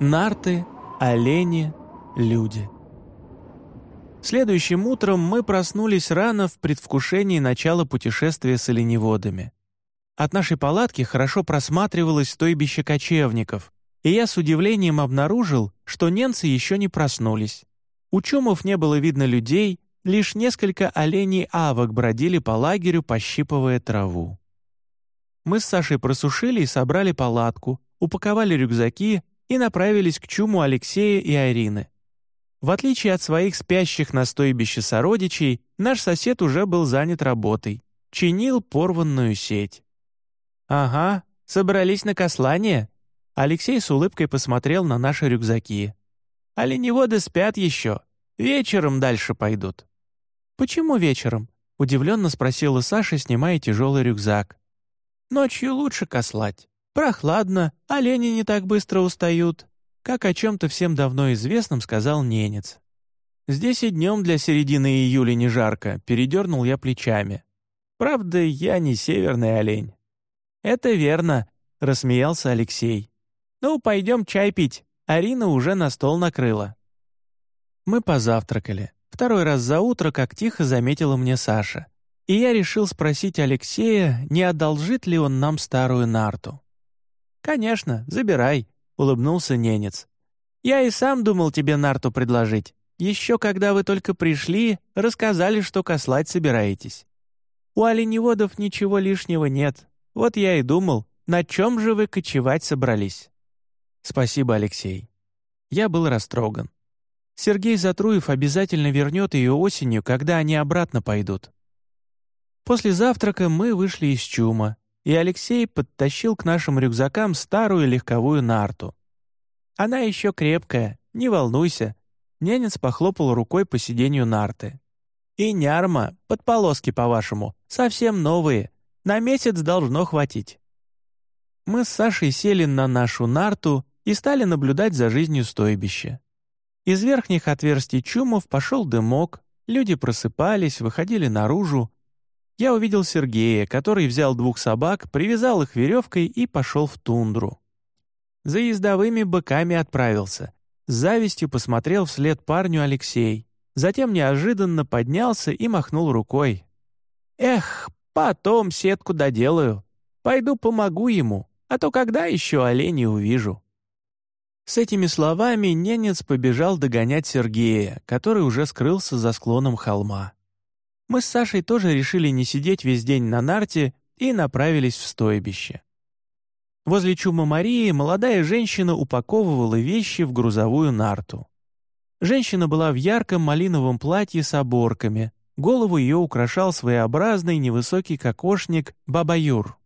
Нарты, олени, люди. Следующим утром мы проснулись рано в предвкушении начала путешествия с оленеводами. От нашей палатки хорошо просматривалось стойбище кочевников, и я с удивлением обнаружил, что ненцы еще не проснулись. У чумов не было видно людей, лишь несколько оленей-авок бродили по лагерю, пощипывая траву. Мы с Сашей просушили и собрали палатку, упаковали рюкзаки и направились к чуму Алексея и Арины. В отличие от своих спящих на стойбище сородичей, наш сосед уже был занят работой, чинил порванную сеть. «Ага, собрались на кослание?» Алексей с улыбкой посмотрел на наши рюкзаки. «Оленеводы спят еще. Вечером дальше пойдут». «Почему вечером?» — удивленно спросила Саша, снимая тяжелый рюкзак. «Ночью лучше кослать. Прохладно, олени не так быстро устают как о чем-то всем давно известном сказал ненец. «Здесь и днем для середины июля не жарко», — передернул я плечами. «Правда, я не северный олень». «Это верно», — рассмеялся Алексей. «Ну, пойдем чай пить. Арина уже на стол накрыла». Мы позавтракали. Второй раз за утро, как тихо заметила мне Саша. И я решил спросить Алексея, не одолжит ли он нам старую нарту. «Конечно, забирай», улыбнулся ненец. «Я и сам думал тебе нарту предложить. Еще когда вы только пришли, рассказали, что кослать собираетесь. У оленеводов ничего лишнего нет. Вот я и думал, на чем же вы кочевать собрались?» «Спасибо, Алексей». Я был растроган. Сергей Затруев обязательно вернет ее осенью, когда они обратно пойдут. После завтрака мы вышли из чума, и Алексей подтащил к нашим рюкзакам старую легковую нарту. «Она еще крепкая, не волнуйся», — ненец похлопал рукой по сиденью нарты. «И нярма, под полоски, по-вашему, совсем новые, на месяц должно хватить». Мы с Сашей сели на нашу нарту и стали наблюдать за жизнью стойбища. Из верхних отверстий чумов пошел дымок, люди просыпались, выходили наружу, я увидел Сергея, который взял двух собак, привязал их веревкой и пошел в тундру. За ездовыми быками отправился. С завистью посмотрел вслед парню Алексей. Затем неожиданно поднялся и махнул рукой. «Эх, потом сетку доделаю. Пойду помогу ему, а то когда еще оленей увижу?» С этими словами ненец побежал догонять Сергея, который уже скрылся за склоном холма. Мы с Сашей тоже решили не сидеть весь день на нарте и направились в стойбище. Возле чума Марии молодая женщина упаковывала вещи в грузовую нарту. Женщина была в ярком малиновом платье с оборками, голову ее украшал своеобразный невысокий кокошник Бабаюр.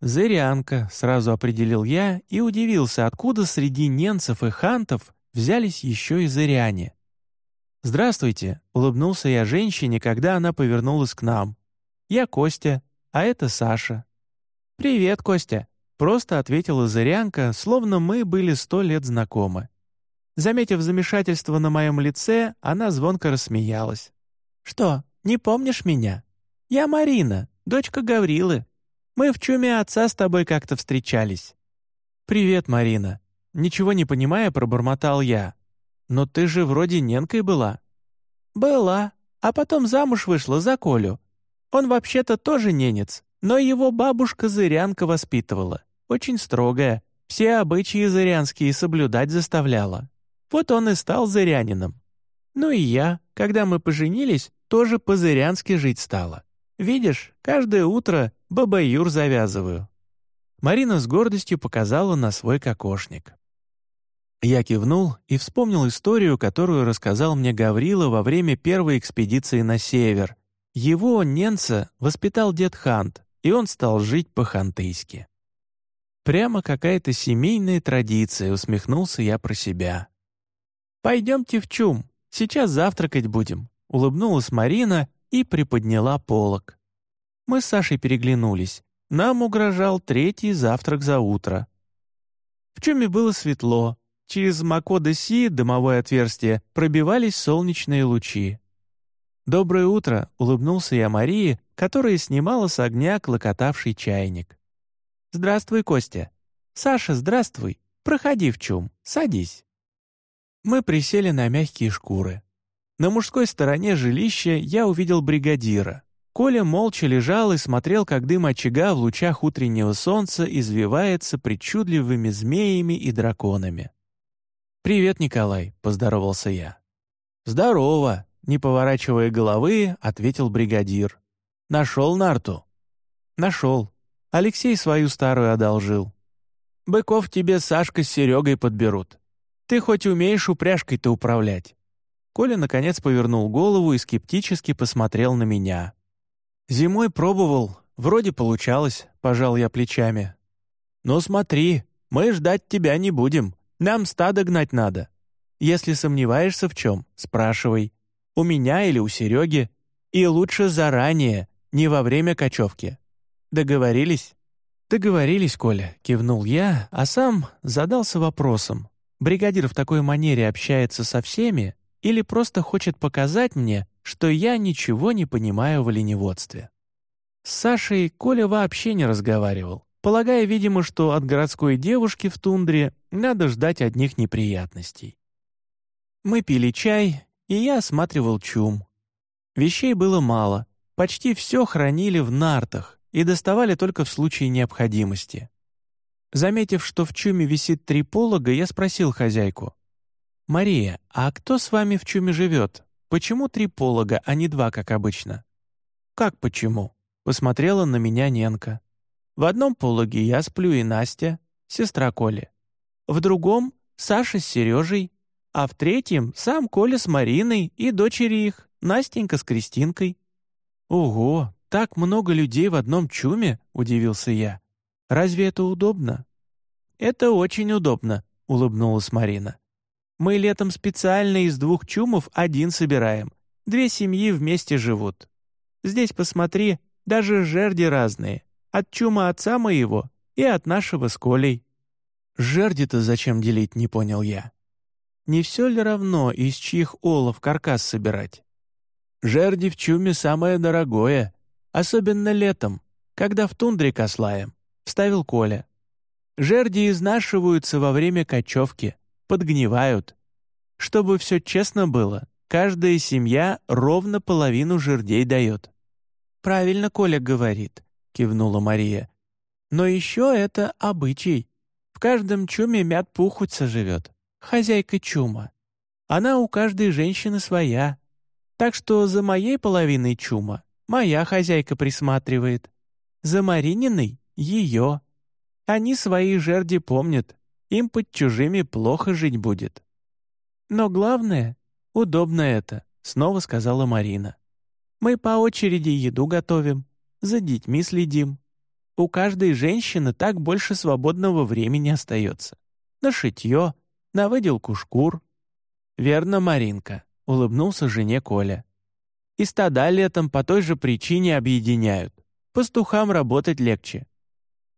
«Зырянка», — сразу определил я и удивился, откуда среди ненцев и хантов взялись еще и зыряне. «Здравствуйте», — улыбнулся я женщине, когда она повернулась к нам. «Я Костя, а это Саша». «Привет, Костя», — просто ответила Зырянка, словно мы были сто лет знакомы. Заметив замешательство на моем лице, она звонко рассмеялась. «Что, не помнишь меня? Я Марина, дочка Гаврилы. Мы в чуме отца с тобой как-то встречались». «Привет, Марина». Ничего не понимая, пробормотал я. «Но ты же вроде ненкой была». «Была, а потом замуж вышла за Колю. Он вообще-то тоже ненец, но его бабушка Зырянка воспитывала. Очень строгая, все обычаи зырянские соблюдать заставляла. Вот он и стал зырянином. Ну и я, когда мы поженились, тоже по-зырянски жить стала. Видишь, каждое утро баба-юр завязываю». Марина с гордостью показала на свой кокошник. Я кивнул и вспомнил историю, которую рассказал мне Гаврила во время первой экспедиции на север. Его, ненца, воспитал дед Хант, и он стал жить по-хантыйски. Прямо какая-то семейная традиция, усмехнулся я про себя. «Пойдемте в чум, сейчас завтракать будем», — улыбнулась Марина и приподняла полок. Мы с Сашей переглянулись. Нам угрожал третий завтрак за утро. В чуме было светло, Через Макода-Си, дымовое отверстие, пробивались солнечные лучи. «Доброе утро!» — улыбнулся я Марии, которая снимала с огня клокотавший чайник. «Здравствуй, Костя!» «Саша, здравствуй!» Проходи в чум, садись». Мы присели на мягкие шкуры. На мужской стороне жилища я увидел бригадира. Коля молча лежал и смотрел, как дым очага в лучах утреннего солнца извивается причудливыми змеями и драконами. «Привет, Николай», — поздоровался я. «Здорово», — не поворачивая головы, ответил бригадир. «Нашел нарту?» «Нашел. Алексей свою старую одолжил. Быков тебе Сашка с Серегой подберут. Ты хоть умеешь упряжкой-то управлять?» Коля, наконец, повернул голову и скептически посмотрел на меня. «Зимой пробовал, вроде получалось», — пожал я плечами. «Ну смотри, мы ждать тебя не будем, нам стадо гнать надо. Если сомневаешься в чем, спрашивай. У меня или у Сереги. И лучше заранее, не во время кочевки. Договорились?» «Договорились, Коля», — кивнул я, а сам задался вопросом. Бригадир в такой манере общается со всеми или просто хочет показать мне, что я ничего не понимаю в оленеводстве. С Сашей Коля вообще не разговаривал, полагая, видимо, что от городской девушки в тундре надо ждать одних неприятностей. Мы пили чай, и я осматривал чум. Вещей было мало, почти все хранили в нартах и доставали только в случае необходимости. Заметив, что в чуме висит три полога, я спросил хозяйку. «Мария, а кто с вами в чуме живет? Почему три полога, а не два, как обычно?» «Как почему?» — посмотрела на меня Ненка. «В одном пологе я сплю и Настя, сестра Коли. В другом — Саша с Сережей, а в третьем — сам Коля с Мариной и дочери их, Настенька с Кристинкой». «Ого, так много людей в одном чуме?» — удивился я. «Разве это удобно?» «Это очень удобно», — улыбнулась Марина. Мы летом специально из двух чумов один собираем. Две семьи вместе живут. Здесь, посмотри, даже жерди разные. От чума отца моего и от нашего с Колей». «Жерди-то зачем делить?» — не понял я. «Не все ли равно, из чьих олов каркас собирать?» «Жерди в чуме самое дорогое, особенно летом, когда в тундре кослаем», — вставил Коля. «Жерди изнашиваются во время кочевки, подгнивают. Чтобы все честно было, каждая семья ровно половину жердей дает». «Правильно Коля говорит», — кивнула Мария. «Но еще это обычай. Каждом чуме мят пухутся живет, хозяйка чума. Она у каждой женщины своя. Так что за моей половиной чума моя хозяйка присматривает. За Марининой — ее. Они свои жерди помнят, им под чужими плохо жить будет. Но главное, удобно это, снова сказала Марина. Мы по очереди еду готовим, за детьми следим. У каждой женщины так больше свободного времени остается. На шитье, на выделку шкур. «Верно, Маринка», — улыбнулся жене Коля. «И стада летом по той же причине объединяют. Пастухам работать легче.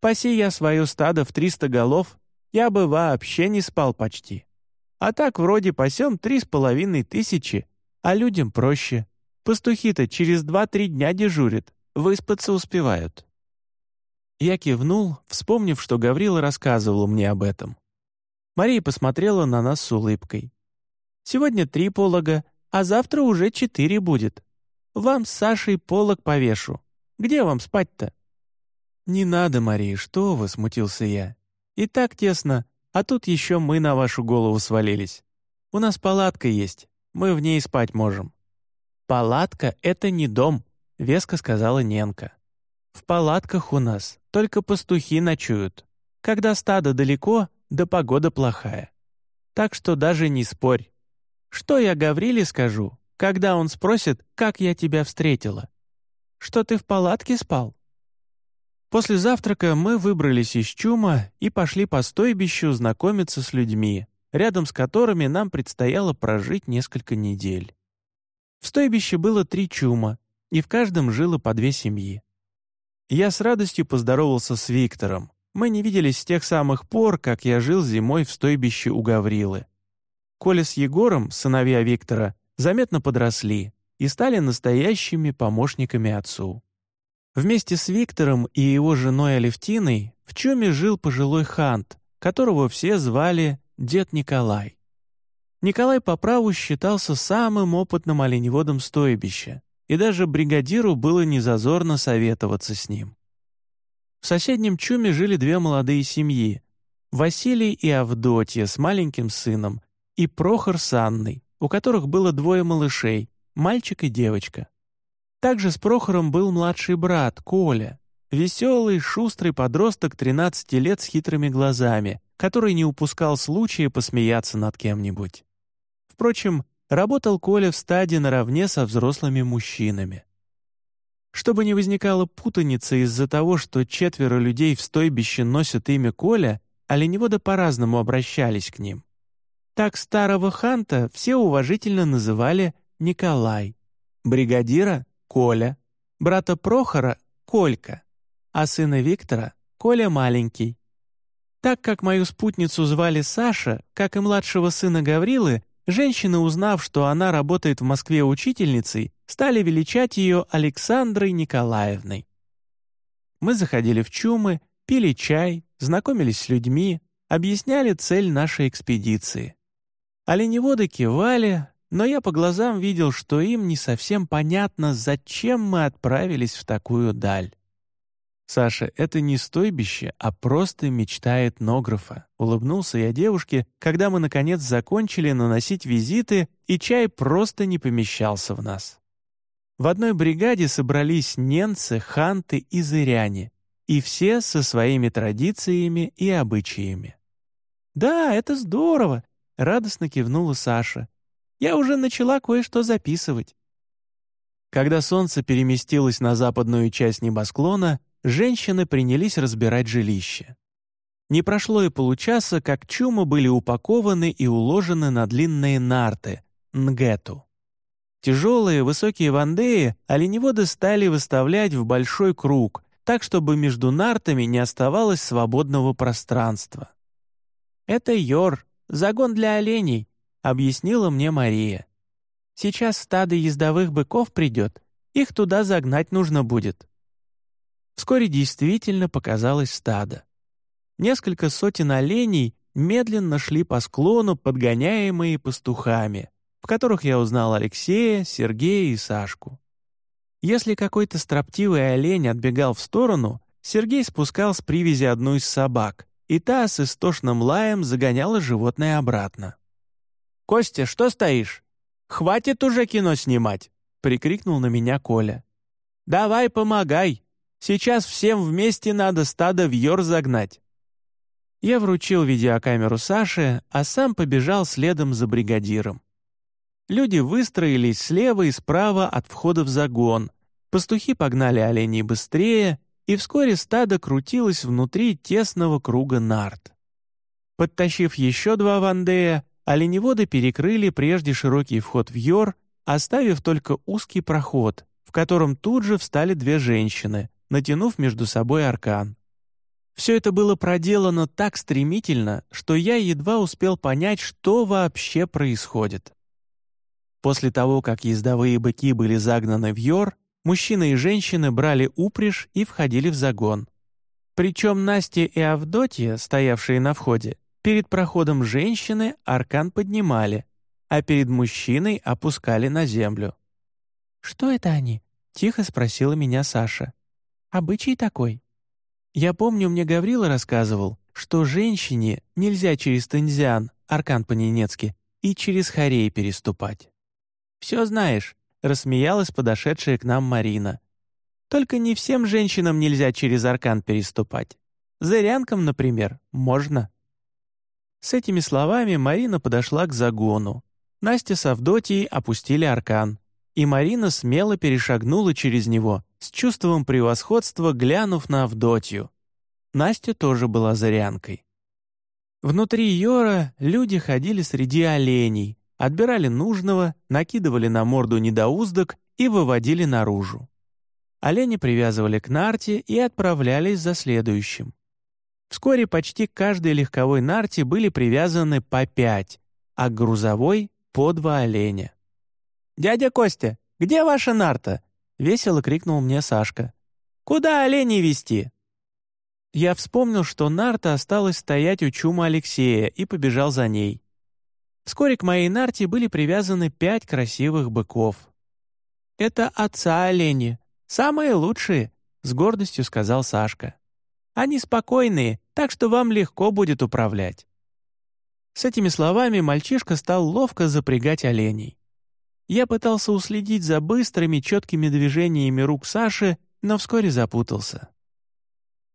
Паси я свое стадо в триста голов, я бы вообще не спал почти. А так вроде пасем три с половиной тысячи, а людям проще. Пастухи-то через два-три дня дежурят, выспаться успевают». Я кивнул, вспомнив, что Гаврила рассказывал мне об этом. Мария посмотрела на нас с улыбкой. «Сегодня три полога, а завтра уже четыре будет. Вам с Сашей полог повешу. Где вам спать-то?» «Не надо, Мария, что вы?» — смутился я. И так тесно, а тут еще мы на вашу голову свалились. У нас палатка есть, мы в ней спать можем». «Палатка — это не дом», — веско сказала Ненка. «В палатках у нас только пастухи ночуют. Когда стадо далеко, да погода плохая. Так что даже не спорь. Что я Гавриле скажу, когда он спросит, как я тебя встретила? Что ты в палатке спал?» После завтрака мы выбрались из чума и пошли по стойбищу знакомиться с людьми, рядом с которыми нам предстояло прожить несколько недель. В стойбище было три чума, и в каждом жило по две семьи. Я с радостью поздоровался с Виктором. Мы не виделись с тех самых пор, как я жил зимой в стойбище у Гаврилы. Коля с Егором, сыновья Виктора, заметно подросли и стали настоящими помощниками отцу. Вместе с Виктором и его женой Алевтиной в Чуме жил пожилой хант, которого все звали Дед Николай. Николай по праву считался самым опытным оленеводом стойбища, и даже бригадиру было незазорно советоваться с ним. В соседнем чуме жили две молодые семьи — Василий и Авдотья с маленьким сыном и Прохор с Анной, у которых было двое малышей — мальчик и девочка. Также с Прохором был младший брат, Коля, веселый, шустрый подросток 13 лет с хитрыми глазами, который не упускал случая посмеяться над кем-нибудь. Впрочем, работал Коля в стаде наравне со взрослыми мужчинами. Чтобы не возникало путаницы из-за того, что четверо людей в стойбище носят имя Коля, оленеводы по-разному обращались к ним. Так старого ханта все уважительно называли Николай, бригадира — Коля, брата Прохора — Колька, а сына Виктора — Коля Маленький. Так как мою спутницу звали Саша, как и младшего сына Гаврилы, Женщины, узнав, что она работает в Москве учительницей, стали величать ее Александрой Николаевной. Мы заходили в чумы, пили чай, знакомились с людьми, объясняли цель нашей экспедиции. Оленеводы кивали, но я по глазам видел, что им не совсем понятно, зачем мы отправились в такую даль. «Саша, это не стойбище, а просто мечта этнографа», — улыбнулся я девушке, когда мы, наконец, закончили наносить визиты, и чай просто не помещался в нас. В одной бригаде собрались ненцы, ханты и зыряне, и все со своими традициями и обычаями. «Да, это здорово!» — радостно кивнула Саша. «Я уже начала кое-что записывать». Когда солнце переместилось на западную часть небосклона, женщины принялись разбирать жилище. Не прошло и получаса, как чумы были упакованы и уложены на длинные нарты — нгету. Тяжелые высокие вандеи оленеводы стали выставлять в большой круг, так, чтобы между нартами не оставалось свободного пространства. «Это Йор, загон для оленей», — объяснила мне Мария. «Сейчас стадо ездовых быков придет, их туда загнать нужно будет». Вскоре действительно показалось стадо. Несколько сотен оленей медленно шли по склону, подгоняемые пастухами, в которых я узнал Алексея, Сергея и Сашку. Если какой-то строптивый олень отбегал в сторону, Сергей спускал с привязи одну из собак, и та с истошным лаем загоняла животное обратно. «Костя, что стоишь? Хватит уже кино снимать!» — прикрикнул на меня Коля. «Давай помогай!» Сейчас всем вместе надо стадо в Йор загнать». Я вручил видеокамеру Саше, а сам побежал следом за бригадиром. Люди выстроились слева и справа от входа в загон. Пастухи погнали оленей быстрее, и вскоре стадо крутилось внутри тесного круга нарт. Подтащив еще два вандея, оленеводы перекрыли прежде широкий вход в Йор, оставив только узкий проход, в котором тут же встали две женщины, натянув между собой аркан. Все это было проделано так стремительно, что я едва успел понять, что вообще происходит. После того, как ездовые быки были загнаны в Йор, мужчины и женщины брали упряжь и входили в загон. Причем Настя и Авдотья, стоявшие на входе, перед проходом женщины аркан поднимали, а перед мужчиной опускали на землю. «Что это они?» — тихо спросила меня Саша. Обычай такой. Я помню, мне Гаврила рассказывал, что женщине нельзя через Тензиан, Аркан по-ненецки, и через Хорей переступать. «Все знаешь», — рассмеялась подошедшая к нам Марина. «Только не всем женщинам нельзя через Аркан переступать. Зырянкам, например, можно». С этими словами Марина подошла к загону. Настя с Авдотьей опустили Аркан, и Марина смело перешагнула через него, с чувством превосходства глянув на Авдотью. Настя тоже была зарянкой. Внутри Йора люди ходили среди оленей, отбирали нужного, накидывали на морду недоуздок и выводили наружу. Олени привязывали к нарте и отправлялись за следующим. Вскоре почти к каждой легковой нарте были привязаны по пять, а к грузовой — по два оленя. «Дядя Костя, где ваша нарта?» — весело крикнул мне Сашка. «Куда оленей вести?» Я вспомнил, что нарта осталась стоять у чума Алексея и побежал за ней. Вскоре к моей нарте были привязаны пять красивых быков. «Это отца олени, самые лучшие», — с гордостью сказал Сашка. «Они спокойные, так что вам легко будет управлять». С этими словами мальчишка стал ловко запрягать оленей. Я пытался уследить за быстрыми, четкими движениями рук Саши, но вскоре запутался.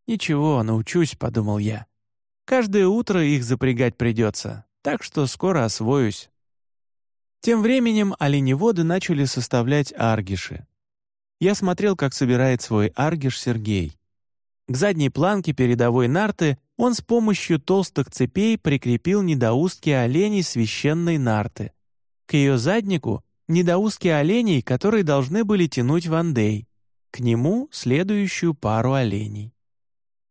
«Ничего, научусь», — подумал я. «Каждое утро их запрягать придется, так что скоро освоюсь». Тем временем оленеводы начали составлять аргиши. Я смотрел, как собирает свой аргиш Сергей. К задней планке передовой нарты он с помощью толстых цепей прикрепил недоустки оленей священной нарты. К ее заднику — недоустки оленей, которые должны были тянуть вандей. К нему — следующую пару оленей.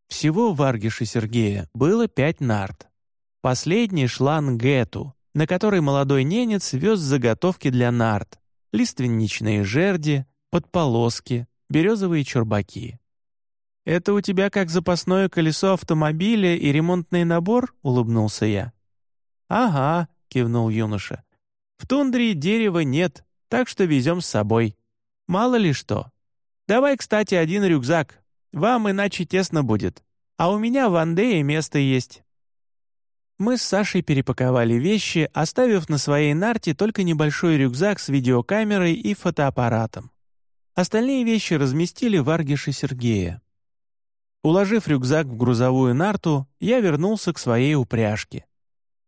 Всего в Аргише Сергея было пять нарт. Последний шла Нгету, на которой молодой ненец вез заготовки для нарт, лиственничные жерди, подполоски, березовые чурбаки. «Это у тебя как запасное колесо автомобиля и ремонтный набор?» — улыбнулся я. «Ага», — кивнул юноша. «В тундре дерева нет, так что везем с собой. Мало ли что. Давай, кстати, один рюкзак. Вам иначе тесно будет. А у меня в Андее место есть». Мы с Сашей перепаковали вещи, оставив на своей нарте только небольшой рюкзак с видеокамерой и фотоаппаратом. Остальные вещи разместили в Аргише Сергея. Уложив рюкзак в грузовую нарту, я вернулся к своей упряжке.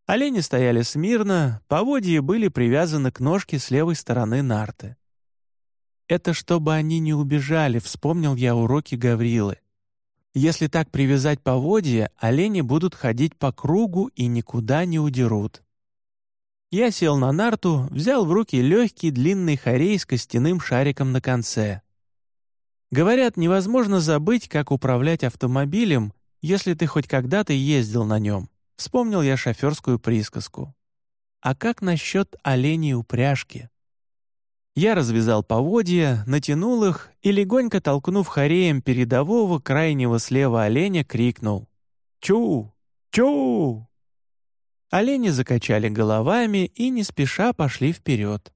Олени стояли смирно, поводья были привязаны к ножке с левой стороны нарты. «Это чтобы они не убежали», — вспомнил я уроки Гаврилы. «Если так привязать поводья, олени будут ходить по кругу и никуда не удерут». Я сел на нарту, взял в руки легкий длинный хорей с костяным шариком на конце. Говорят, невозможно забыть, как управлять автомобилем, если ты хоть когда-то ездил на нем. Вспомнил я шоферскую присказку. А как насчет оленей упряжки? Я развязал поводья, натянул их и, легонько толкнув хореем передового крайнего слева оленя, крикнул «Чу! Чу!». Олени закачали головами и не спеша пошли вперед.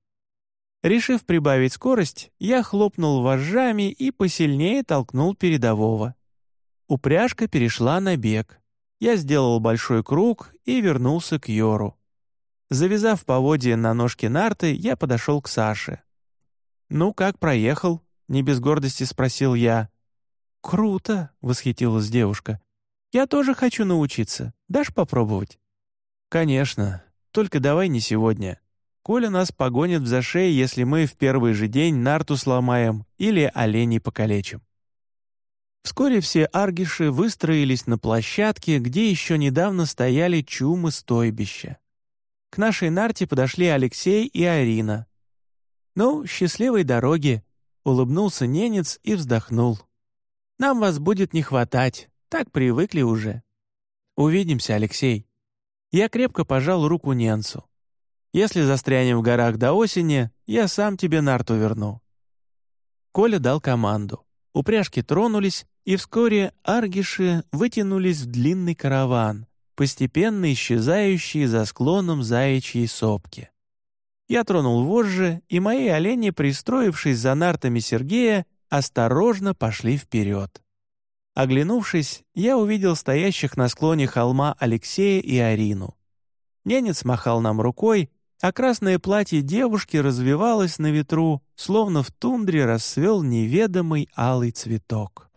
Решив прибавить скорость, я хлопнул вожжами и посильнее толкнул передового. Упряжка перешла на бег. Я сделал большой круг и вернулся к Йору. Завязав поводья на ножке нарты, я подошел к Саше. «Ну, как проехал?» — не без гордости спросил я. «Круто!» — восхитилась девушка. «Я тоже хочу научиться. Дашь попробовать?» «Конечно. Только давай не сегодня. Коля нас погонит в зашей, если мы в первый же день нарту сломаем или оленей покалечим. Вскоре все аргиши выстроились на площадке, где еще недавно стояли чумы стойбища. К нашей нарте подошли Алексей и Арина. «Ну, счастливой дороги!» — улыбнулся ненец и вздохнул. «Нам вас будет не хватать, так привыкли уже». «Увидимся, Алексей». Я крепко пожал руку ненцу. Если застрянем в горах до осени, я сам тебе нарту верну». Коля дал команду. Упряжки тронулись, и вскоре аргиши вытянулись в длинный караван, постепенно исчезающий за склоном заячьей сопки. Я тронул вожжи, и мои олени, пристроившись за нартами Сергея, осторожно пошли вперед. Оглянувшись, я увидел стоящих на склоне холма Алексея и Арину. Ненец махал нам рукой, а красное платье девушки развивалось на ветру, словно в тундре расцвел неведомый алый цветок.